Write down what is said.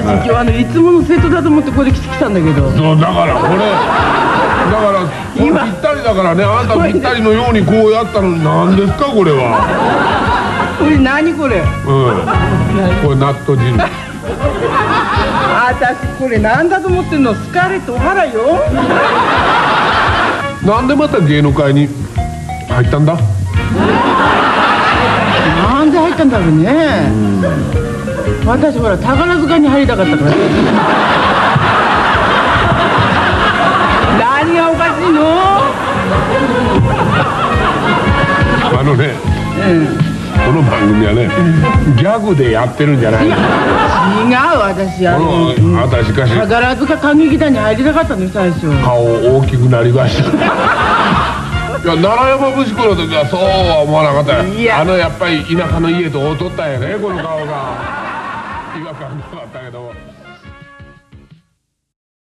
今日あのいつものセットだと思ってこれ来てきたんだけど。そうだからこれだからこれぴ今ったりだからねあんたぴったりのようにこうやったのに何ですかこれは。これ何これ？うん。これ納豆汁。私これ何だと思ってんの？スカーレット・オハラよ。なんでまた芸能界に入ったんだ？なんで入ったんだろうね私ほら宝塚に入りたかったから。何がおかしいの？あのねこの番組はねギャグでやってるんじゃない違う私あこののあたしかし宝塚歌劇団に入りたかったのよ最初。顔大きくなりました。いや奈良山節子の時はそうは思わなかった。あのやっぱり田舎の家と劣ったんやねこの顔が違和感なかったけども。